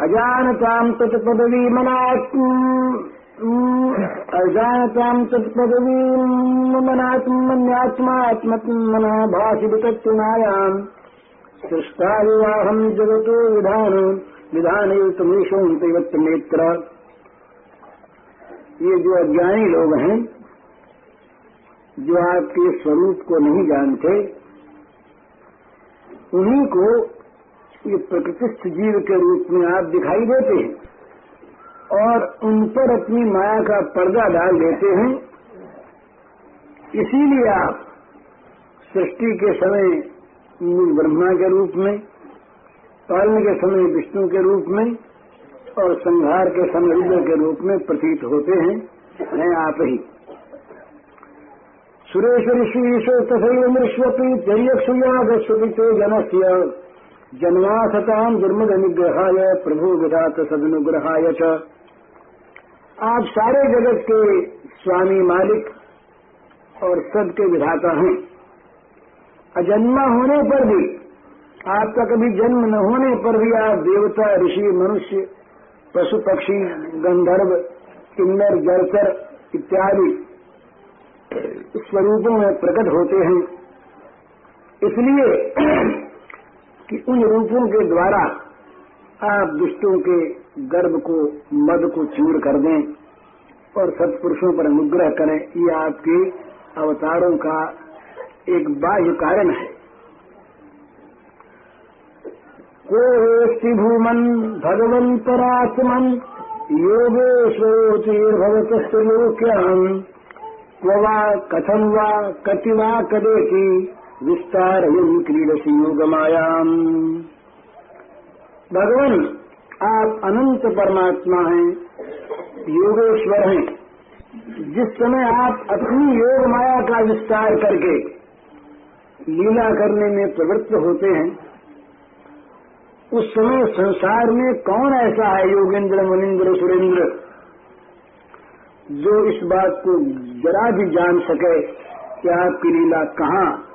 अजानताम् तत्पदवी अजानताम् तत्पदवीम् मनात्मन्यात्मात्मना भाषि वितत्वनायाम् सृष्टा विवाहम् जगतो विधान विधान नेत्र। ये जो अज्ञानी लोग हैं, जो आपके स्वरूप को नहीं जानते, उन्हीं को ये प्रकृतिस्थ जीव के रूप में आप दिखाई देते हैं और उन पर अपनी माया का पर्दा डाल देते हैं। इसीलिए आप सृष्टि के समय मूल ब्रह्मा के रूप में, पालन के समय विष्णु के रूप में और संहार के समय रुद्र के रूप में प्रतीत होते हैं हैं आप ही। सुरेश ऋषि तथैव मृष्वपि जयक्षुयागस्वपि ते जनस्य जन्मासताम दुर्मद अनुग्रहाय प्रभु विधात सदनुग्रहाय च। आप सारे जगत के स्वामी मालिक और सबके विधाता हैं। अजन्मा होने पर भी, आपका कभी जन्म न होने पर भी आप देवता, ऋषि, मनुष्य, पशु, पक्षी, गंधर्व, किन्नर जलचर इत्यादि स्वरूपों में प्रकट होते हैं। इसलिए कि उन रूपों के द्वारा आप दुष्टों के गर्भ को, मद को चूर कर दें और सत्पुरुषों पर अनुग्रह करें, ये आपके अवतारों का एक बाह्य कारण है। को वेस्ति भूमन् भगवन् परात्मन् योगेश्वरोतिर्भवतस्य लोक्याम् क्व कथम् वा कति वा कदेति विस्तारयन् क्रीडसि योगमायाम्। भगवान, आप अनंत परमात्मा हैं, योगेश्वर हैं। जिस समय आप अपनी योग माया का विस्तार करके लीला करने में प्रवृत्त होते हैं, उस समय संसार में कौन ऐसा है योगेंद्र, मुनिंद्र, सुरेंद्र, जो इस बात को जरा भी जान सके कि आपकी लीला कहाँ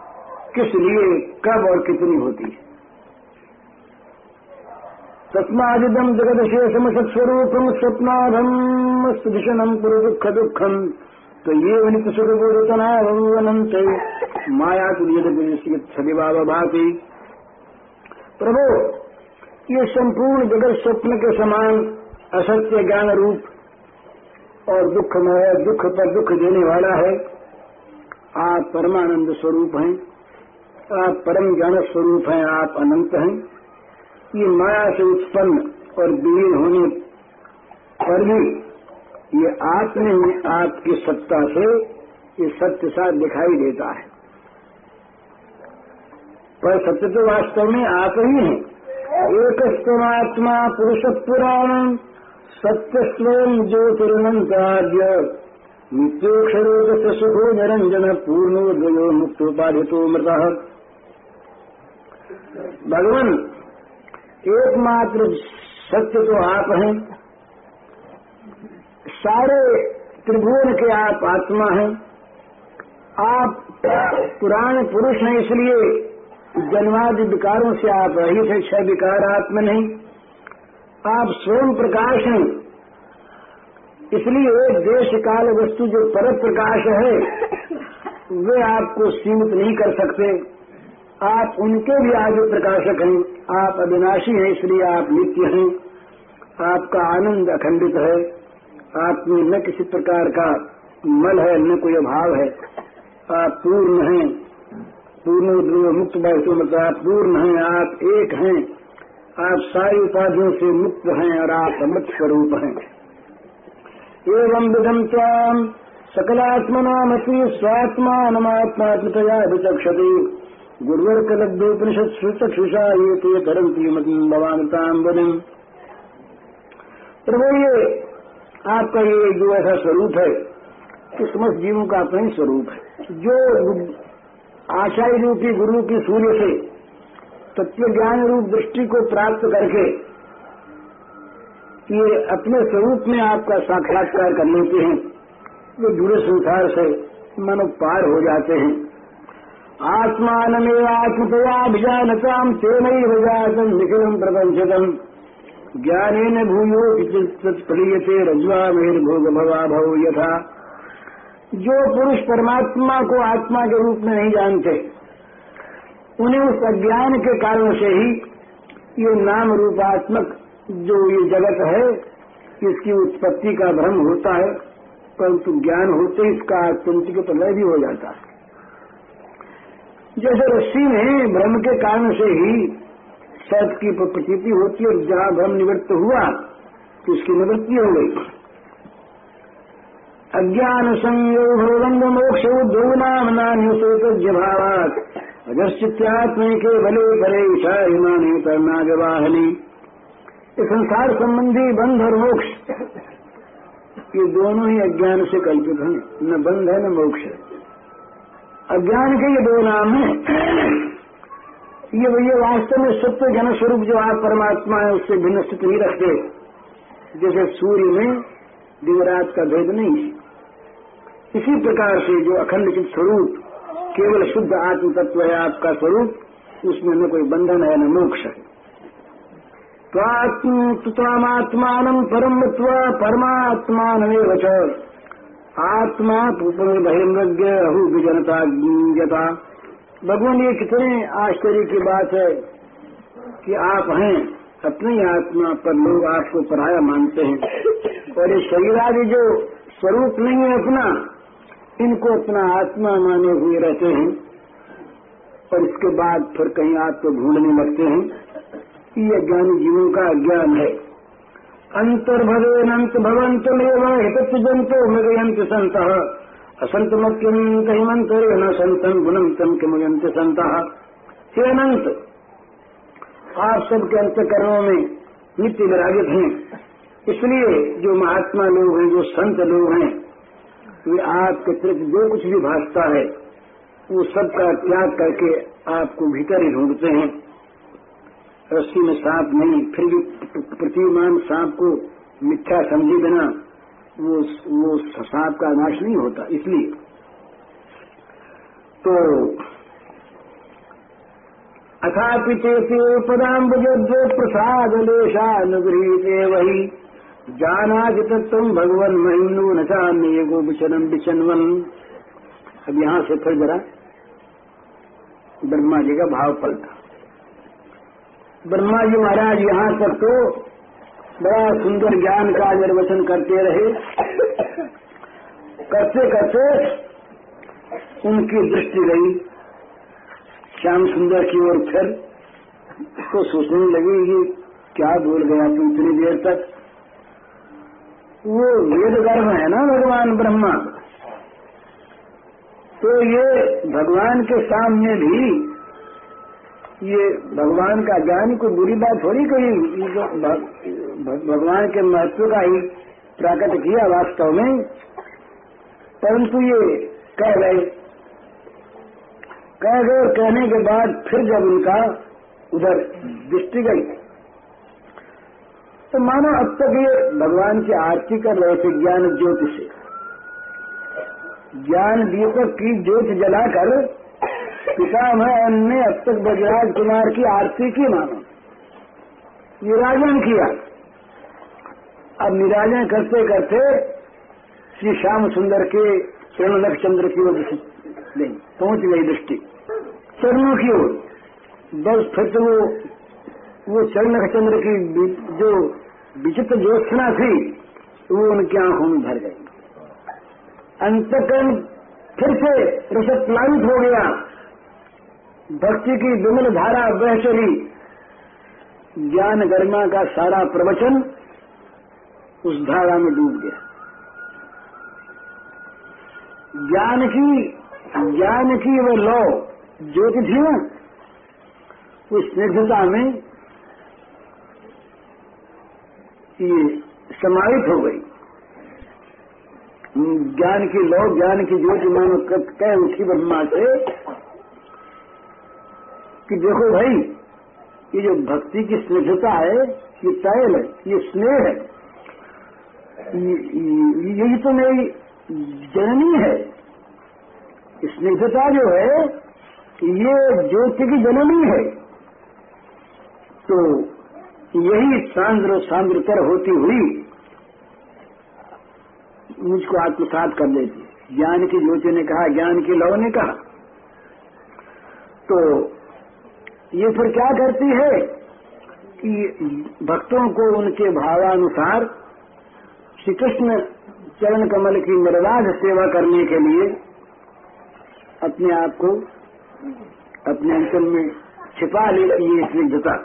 किस लिए, कब और कितनी होती है। तस्मादिदम जगत शेषम सत्स्वरूपम स्वप्नाधम सुधिशनम पुर दुख दुखम तो ये वनित भगवनंत माया तुल्य सदिभाव भाती। प्रभु, ये संपूर्ण जगत स्वप्न के समान असत्य ज्ञान रूप और दुखमय, दुख पर दुख देने वाला है। आप परमानंद स्वरूप हैं। आप परम ज्ञान स्वरूप हैं, आप अनंत हैं। ये माया से उत्पन्न और विलीन होने पर भी ये आप में आपकी सत्ता से ये सत्य साथ दिखाई देता है। पर सत्य तो वास्तव में आप ही हैं। एकस्तमात्मा पुरुष पुराण सत्य स्वयं ज्योतिरनंतार्य नित्योक्षरोग से सुखो निरंजन पूर्णो पूर्णोदयो मुक्तोपाधितो मृत। भगवान, एकमात्र सत्य तो आप हैं। सारे त्रिभुवन के आप आत्मा हैं। आप पुराण पुरुष हैं, इसलिए जन्मादि विकारों से आप रहित है, छह विकार आत्म नहीं। आप स्वयं प्रकाश हैं। इसलिए एक देश काल वस्तु जो पर प्रकाश है, वे आपको सीमित नहीं कर सकते। आप उनके भी आगे प्रकाशक हैं। आप अविनाशी हैं, इसलिए आप नित्य हैं। आपका आनंद अखंडित है। आप में न किसी प्रकार का मल है, न कोई अभाव है। आप पूर्ण हैं। पूर्ण मुक्त वैष्णव मतलब आप पूर्ण हैं, आप एक हैं। आप सारी उपाधियों से मुक्त हैं और आप अमृत स्वरूप हैं। एवं विधम ताम सकलात्मनामपि स्वात्मात्मात्मतया विचक्षति। गुरुवर कलब्धोपनिषद सुचक्षुषा ये ते धरती मतीम भवानताम बनिम प्रभु, ये आपका ये जो ऐसा स्वरूप है कि समस्त जीवों का अपना ही स्वरूप है। जो आचार्य रूपी गुरु की सूर्य से तत्व ज्ञान रूप दृष्टि को प्राप्त करके ये अपने स्वरूप में आपका साक्षात्कार कर लेते हैं, वे जुड़े संसार से मनो पार हो जाते हैं। आत्मान में आत्मतया भिजानताम तेन भजातम निखिलम प्रपंचतम ज्ञान न भूयो प्रियते रज्वा मेर भोग भवा भव यथा। जो पुरुष परमात्मा को आत्मा के रूप में नहीं जानते, उन्हें उस अज्ञान के कारण से ही ये नाम रूपात्मक जो ये जगत है, इसकी उत्पत्ति का भ्रम होता है, परंतु ज्ञान होते इसका आत्यंतिक प्रलय भी हो जाता है। जैसे रस्सी में भ्रम के कारण से ही सर्प की प्रतीति होती है और जहाँ भ्रम निवृत्त हुआ तो उसकी निवृत्ति हो गई। अज्ञान संयोग मोक्ष दो नाम नान्य भावात अजस्थित्यात्म के भले भले ईशा हिमानी करना जवाहनी ये संसार संबंधी बंध और मोक्ष, ये दोनों ही अज्ञान से कल्पित हैं। न बंध है, न मोक्ष है। अज्ञान के ये दो नाम है। ये ये वास्तव में सत्य जन स्वरूप जो आप परमात्मा है, उससे भिन्न स्थिति नहीं रखते। जैसे सूर्य में दिन रात का भेद नहीं है। इसी प्रकार से जो अखंड चित स्वरूप, केवल शुद्ध आत्म तत्व है आपका स्वरूप, उसमें न कोई बंधन है, न मोक्ष है। त्वात्मान परम परमात्मान आत्मा बहिर्मृग्य अहु विजनता भगवान, ये कितने आश्चर्य की बात है कि आप हैं, अपनी आत्मा पर लोग आपको पढ़ाया मानते हैं। और ये शरीर आदि जो स्वरूप नहीं है अपना, इनको अपना आत्मा माने हुए रहते हैं। और इसके बाद फिर कहीं आपको ढूँढने लगते हैं। ये ज्ञानी जीवों का अज्ञान है। अंतर्भवेनंत भवंत हित जंतो मृगयंत संत असंतमत्यम कहिमंतरे न संतन गुणम तम के मुजंत संता हे अनंत आप सबके अंतकरणों में नित्य विराजित हैं। इसलिए जो महात्मा लोग हैं, जो संत लोग हैं, वे आपके तरफ़ जो कुछ भी भासता है, वो सबका त्याग करके आपको भीतर ही ढूंढते हैं। रस्सी में सांप नहीं, फिर भी प्रतिमान सांप को मिथ्या समझे बिना वो वो सांप का नाश नहीं होता, इसलिए। तो अथापि तेते पदाम्बुजो प्रसाद लेशानुगृहीते वही। जाना तत्व भगवन महिमनु न चान्य गो बिचनम बिचनवन अब यहाँ से फिर जरा ब्रह्मा जी का भाव पलटा। ब्रह्मा जी महाराज यहाँ तक तो बड़ा सुंदर ज्ञान का निर्वचन करते रहे। करते करते उनकी दृष्टि गई श्याम सुंदर की ओर फिर तो सोचने लगी कि क्या बोल गया तू इतनी देर तक? वो वेद गर्भ है ना भगवान ब्रह्मा। तो ये भगवान के सामने भी ये भगवान का ज्ञान कोई बुरी बात थोड़ी कही। भगवान के महत्व का ही प्रकट किया वास्तव में। परंतु ये कह गए कह गए और कहने के बाद फिर जब उनका उधर दृष्टि गई तो मानो अब तक ये भगवान की आरती कर रहे थे ज्ञान ज्योति से। ज्ञान दीपक की ज्योति जलाकर पितामह ने अब तक बजराज कुमार की आरती की मानो। निराजन किया। अब निराजन करते करते श्री श्याम सुंदर के चरण नक्षचंद्र की ओर पहुँच गई दृष्टि। चरणों की ओर। बस फिर तो वो वो चरण नक्षचंद्र की जो विचित्र ज्योत्सना थी, वो उनकी आँखों में भर गई। अंतकरण फिर से रसप्लावित हो गया। भक्ति की विमल धारा बह चली। ज्ञान गरिमा का सारा प्रवचन उस धारा में डूब गया। ज्ञान की ज्ञान की वह लौ ज्योति थी ना, उस स्निग्धता में ये समाहित हो गई। ज्ञान की लौ, ज्ञान की ज्योति मानो कह उठी ब्रह्मा से कि देखो भाई, ये जो भक्ति की स्निग्धता है, ये तैल है, ये स्नेह है। यही तो मेरी जननी है। स्निग्धता जो है, ये ज्योति की जननी है। तो यही सांद्र, सांद्रतर होती हुई मुझको आत्मसात कर देती ज्ञान की ज्योति ने कहा, ज्ञान की लव ने कहा। तो ये फिर क्या करती है कि भक्तों को उनके भावानुसार श्री कृष्ण चरण कमल की निर्वाध सेवा करने के लिए अपने आप को अपने अंचल में छिपा लेती है स्निग्धता।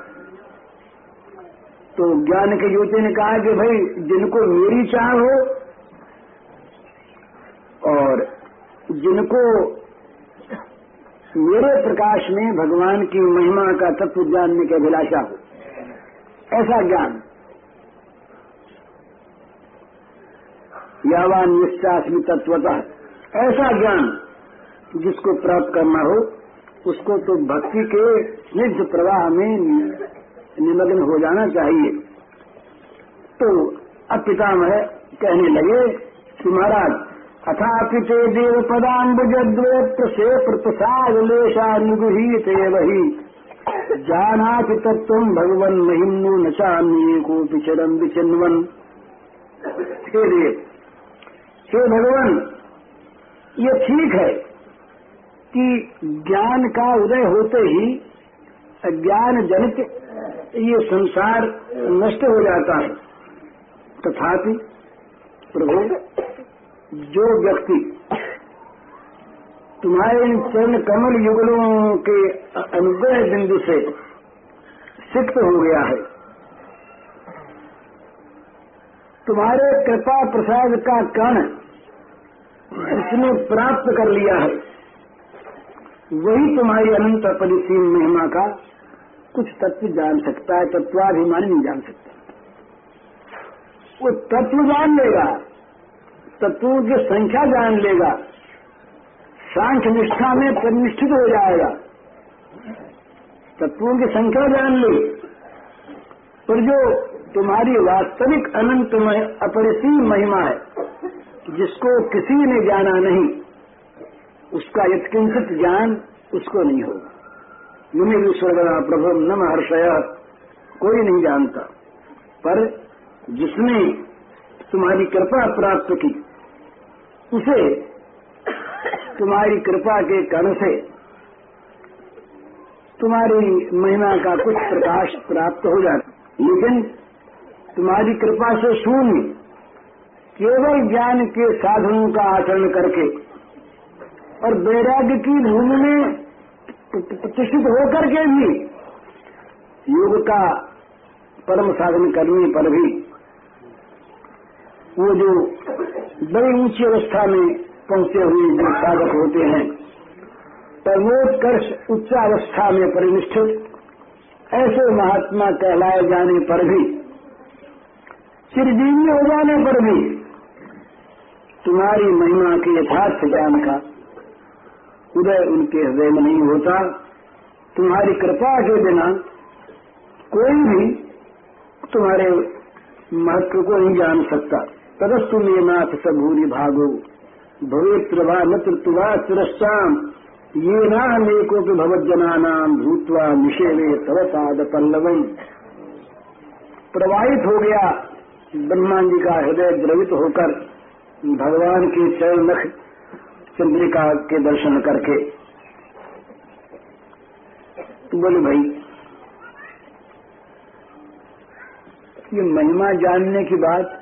तो ज्ञान के युवती ने कहा कि भाई, जिनको मेरी चाह हो और जिनको मेरे प्रकाश में भगवान की महिमा का तत्व जानने की अभिलाषा हो। ऐसा ज्ञान। यावान निश्चासमी तत्वतः। ऐसा ज्ञान जिसको प्राप्त करना हो, उसको तो भक्ति के स्निग्ध प्रवाह में निमग्न हो जाना चाहिए। तो अब पितामह कहने लगे, कि महाराज अथापि ते देव पदाम्बुजद्वैत्र से प्रप्रसादलेशानुगृहीत वही जानाति तत्व भगवन महिमनु न चान्ये को पिचरम विचिन्वन। हे देव, हे भगवान, ये ठीक है कि ज्ञान का उदय होते ही अज्ञान जनित, ये संसार नष्ट हो जाता है। तथापि प्रभु जो व्यक्ति तुम्हारे इन चरण कमल युगलों के अनुग्रह बिंदु से सिक्त हो गया है, तुम्हारे कृपा प्रसाद का कण उसने प्राप्त कर लिया है, वही तुम्हारी अनंत परिसीम महिमा का कुछ तत्व जान सकता है, तत्वाभिमानी नहीं जान सकता। वो तत्व जान लेगा। तत्वों की संख्या जान लेगा। सांख्य निष्ठा में परिनिष्ठित हो जाएगा। तत्वों की संख्या जान ले। पर जो तुम्हारी वास्तविक अनंत अपरिसीम महिमा है, जिसको किसी ने जाना नहीं, उसका यत्किंचित ज्ञान उसको नहीं होगा। मुनि विश्वगणा प्रभु नम हर्षय कोई नहीं जानता। पर जिसने तुम्हारी कृपा प्राप्त की उसे तुम्हारी कृपा के कण से तुम्हारी महिमा का कुछ प्रकाश प्राप्त हो जाता लेकिन तुम्हारी कृपा से शून्य, केवल ज्ञान के साधनों का आचरण करके और वैराग्य की भूमि में प्रतिष्ठित होकर के भी योग का परम साधन करने पर भी वो जो बड़ी ऊँची अवस्था में पहुँचे हुए जो साधक होते हैं, परमोत्कर्ष उच्चावस्था में परिनिष्ठित, ऐसे महात्मा कहलाए जाने पर भी, चिरजीवी हो जाने पर भी, तुम्हारी महिमा के यथार्थ ज्ञान का उदय उनके हृदय में नहीं होता। तुम्हारी कृपा के बिना कोई भी तुम्हारे महत्व को नहीं जान सकता। तदस्तु मे नाथ सबूरी भागो। भवे प्रभा न तृतुवा सुरश्चाम ये नामेको भवज्जना नाम भूतवा निषेवे तव पाद पल्लवम प्रवाहित हो गया। ब्रह्मा जी का हृदय द्रवित होकर भगवान के चरण नख चंद्रिका के दर्शन करके। बोले भाई, ये महिमा जानने की बात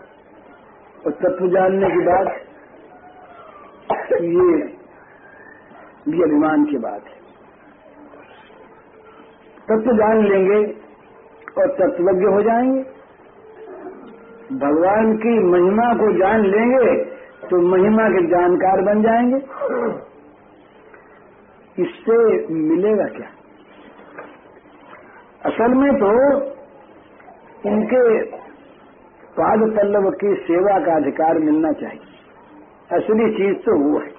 और तत्व जानने की बात ये भी अभिमान की बात है। तत्व जान लेंगे और तत्वज्ञ हो जाएँगे। भगवान की महिमा को जान लेंगे तो महिमा के जानकार बन जाएँगे। इससे मिलेगा क्या? असल में तो इनके पाद पल्लव की सेवा का अधिकार मिलना चाहिए। असली चीज़ तो वो है।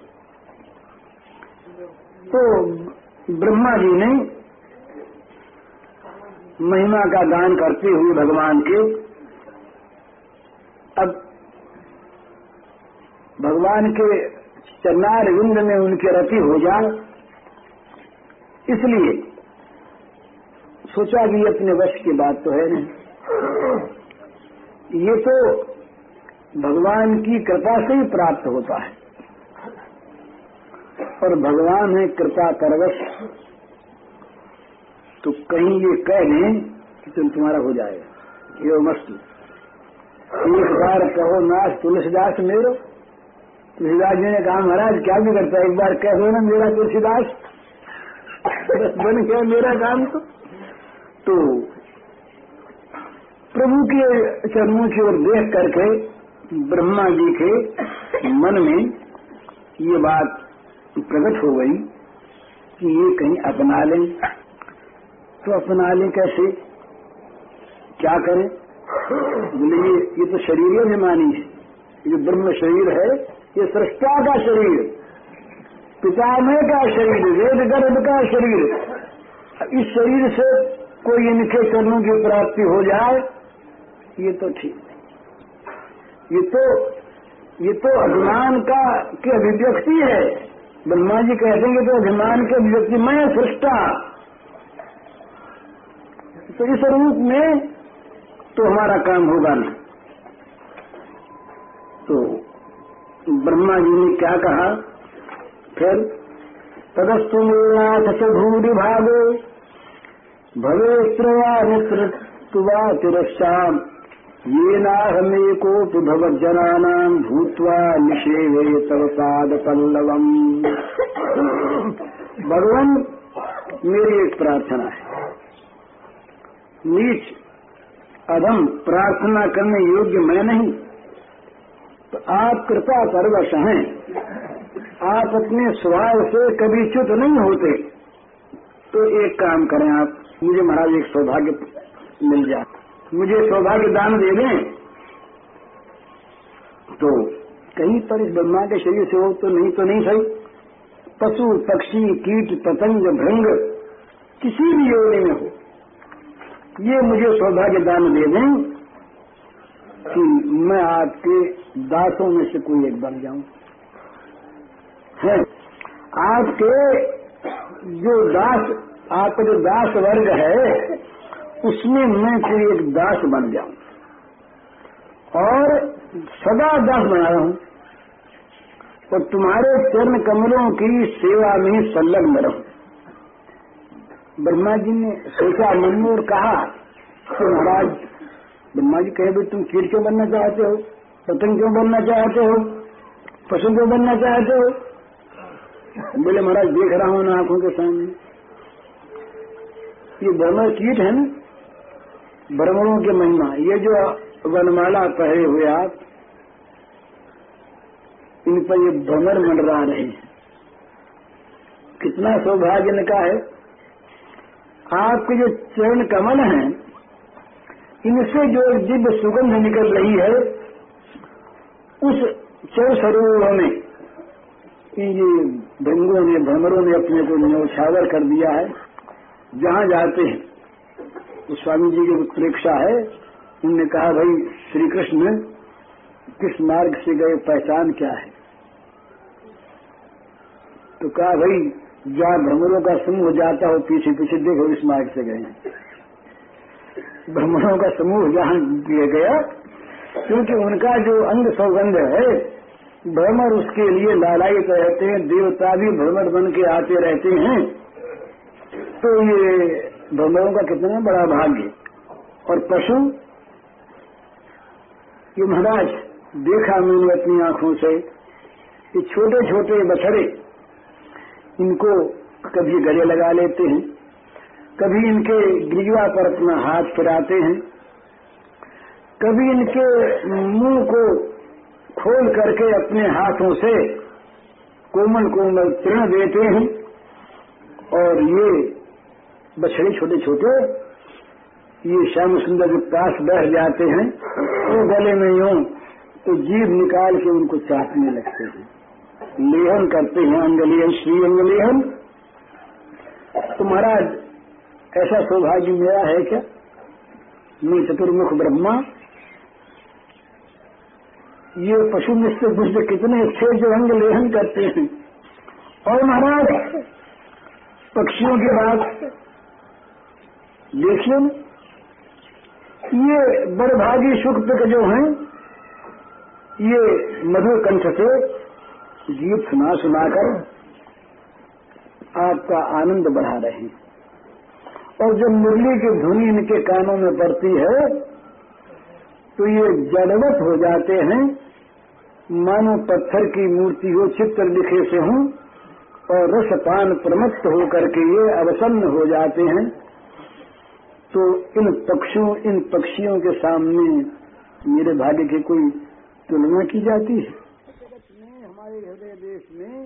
तो ब्रह्मा जी ने महिमा का दान करते हुए भगवान के, अब भगवान के चन्नार विंद में उनके रति हो जाए। इसलिए सोचा भी अपने वश की बात तो है नहीं। ये तो भगवान की कृपा से ही प्राप्त होता है। और भगवान है कृपा परवश तो कहीं ये कह दें कि तुम तुम्हारा हो जाएगा। ये मस्त। एक बार कहो नाश तुलसीदास मेरो। तुलसीदास जी ने कहा, महाराज, क्या भी करता एक बार कह दो ना मेरा तुलसीदास। बन गया मेरा काम तो। तो प्रभु के चरणों की ओर देख करके ब्रह्मा जी के मन में ये बात प्रकट हो गई कि ये कहीं अपना लें। तो अपना लें कैसे? क्या करें? बोले, ये ये तो शरीर में मानी है। ये ब्रह्म शरीर है, ये सृष्टा का शरीर, पितामह का शरीर, वेद गर्भ का शरीर। इस शरीर से कोई इनके चरणों की प्राप्ति हो जाए ये तो ठीक ये तो ये तो अभिमान का, की अभिव्यक्ति है। ब्रह्मा जी कहते हैं तो अभिमान की अभिव्यक्ति, मैं सृष्टा। तो इस रूप में तो हमारा काम होगा ना। तो ब्रह्मा जी ने क्या कहा? फिर, तदस्तु नाथ च भूरि भागे भवे त्रया मित्रत्वा तिरश्चाम ये नाहमेकोपि भवज्जनानाम् भूत्वा निषेवे तव पाद पल्लवम भगवान मेरी एक प्रार्थना है। नीच अधम प्रार्थना करने योग्य मैं नहीं। तो आप कृपा परवश हैं। आप अपने स्वभाव से कभी च्युत नहीं होते। तो एक काम करें आप, मुझे महाराज एक सौभाग्य मिल जाए। मुझे सौभाग्य दान दे दें। तो कहीं पर इस ब्रह्मा के शरीर से हो तो नहीं तो नहीं सही। पशु, पक्षी, कीट, पतंग, भृंग, किसी भी योनि में हो, ये मुझे सौभाग्य दान दे दें कि मैं आपके दासों में से कोई एक बन जाऊँ। है? आपके जो दास, आपका जो दास वर्ग है उसमें मैं फिर एक दास बन जाऊँ और सदा दास बना रहा हूँ। और तुम्हारे चरण कमलों की सेवा में संलग्न रहूँ। ब्रह्मा जी ने सोचा, मन में और कहा कि महाराज, ब्रह्मा जी कहे, भाई, तुम कीट क्यों बनना चाहते हो? पतंग क्यों बनना चाहते हो? पशु क्यों बनना चाहते हो? बोले, महाराज, देख रहा हूँ ना आँखों के सामने। ये दोनों कीट है ना भ्रमणों की महिमा। ये जो वनमाला पहरे हुए आप, इन पर ये भ्रमर मंडरा रहे हैं। कितना सौभाग्य इनका है। आपके जो चरण कमल हैं, इनसे जो दिव्य सुगंध निकल रही है, उस चर सरोवरों में ये भंगों ने, भ्रमरों ने अपने को न्यौछावर कर दिया है। जहाँ जाते हैं तो स्वामी जी की उत्प्रेक्षा है, उनने कहा, भाई श्री कृष्ण किस मार्ग से गए, पहचान क्या है? तो कहा, भाई, जहाँ भ्रमरों का समूह जाता हो पीछे पीछे देखो, इस मार्ग से गए भ्रमणों का समूह जहाँ गया, क्योंकि उनका जो अंग सौगंध है, भ्रमर उसके लिए लालायित रहते हैं, देवता भी भ्रमर बन के आते रहते हैं। तो ये भ्रमरों का कितना बड़ा भाग्य। और पशु, ये महाराज, देखा मैंने अपनी आँखों से, ये छोटे छोटे बछड़े, इनको कभी गले लगा लेते हैं, कभी इनके गिरवा पर अपना हाथ फिराते हैं, कभी इनके मुँह को खोल करके अपने हाथों से कोमल कोमल तृण देते हैं, और ये बछड़े छोटे छोटे, ये श्याम सुंदर के पास बैठ जाते हैं वो गले में यूँ तो जीव निकाल के उनको चाटने लगते हैं। लेहन करते हैं अंगलेहन, श्री अंगलेहन। तो महाराज, ऐसा सौभाग्य मेरा है क्या? मैं चतुर्मुख ब्रह्मा। ये पशु मिश्र दुष्ट कितने अच्छे जो अंग लेहन करते हैं। और महाराज, पक्षियों के बाद देखिए ये बड़भागी सुख जो हैं, ये मधुर कंठ से गीत सुना सुनाकर आपका आनंद बढ़ा रहे हैं। और जब मुरली की धुनी इनके कानों में पड़ती है तो ये जड़वत हो जाते हैं। मानो पत्थर की मूर्ति हो, चित्र लिखे से हूँ, और रसपान प्रमत्त होकर के ये अवसन्न हो जाते हैं। तो इन पक्षियों इन पक्षियों के सामने मेरे भाग्य की कोई तुलना की जाती है? में हमारे हृदय देश में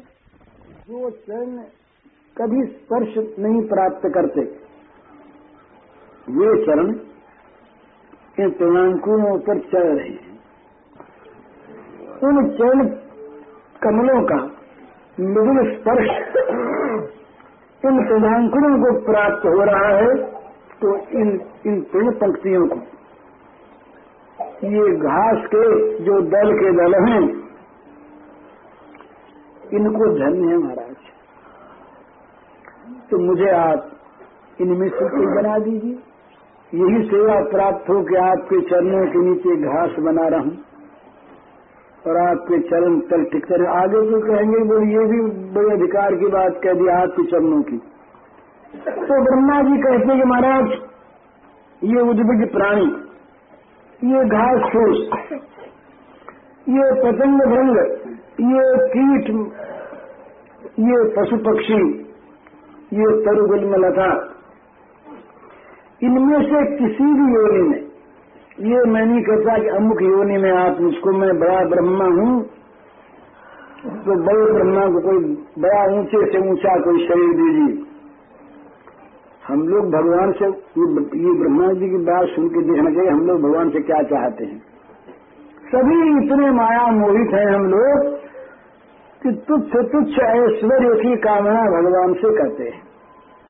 जो चरण कभी स्पर्श नहीं प्राप्त करते वे चरण इन पूर्णांकुओं पर चल रहे हैं। उन चरण कमलों का मृदुल स्पर्श इन पूर्णांकुरों को प्राप्त हो रहा है। तो इन इन तीन पंक्तियों को, ये घास के जो दल के दल हैं, इनको धन्य है महाराज। तो मुझे आप इनमें से कोई बना दीजिए। यही सेवा प्राप्त हो कि आपके चरणों के नीचे घास बना रहा। हूँ और आपके चरण तल रहे आगे जो कहेंगे वो ये भी बड़े अधिकार की बात कह दी, आपके चरणों की। तो ब्रह्मा जी कहते कि महाराज, ये उद्भिज प्राणी, ये घास फूस, ये पतंग भंग ये कीट, ये पशु पक्षी, ये तरुगुल लता, इनमें से किसी भी योनि में, ये मैं नहीं कहता कि अमुक योनि में आप मुझको मैं बड़ा ब्रह्मा हूँ तो बड़े ब्रह्मा को कोई बड़ा ऊँचे से ऊँचा कोई शरीर दीजिए। हम लोग भगवान से, ये ब्रह्मा जी की बात सुन के देखना चाहिए हम लोग भगवान से क्या चाहते हैं? सभी इतने माया मोहित हैं हम लोग कि तुच्छ तुच्छ ऐश्वर्य की कामना भगवान से करते हैं।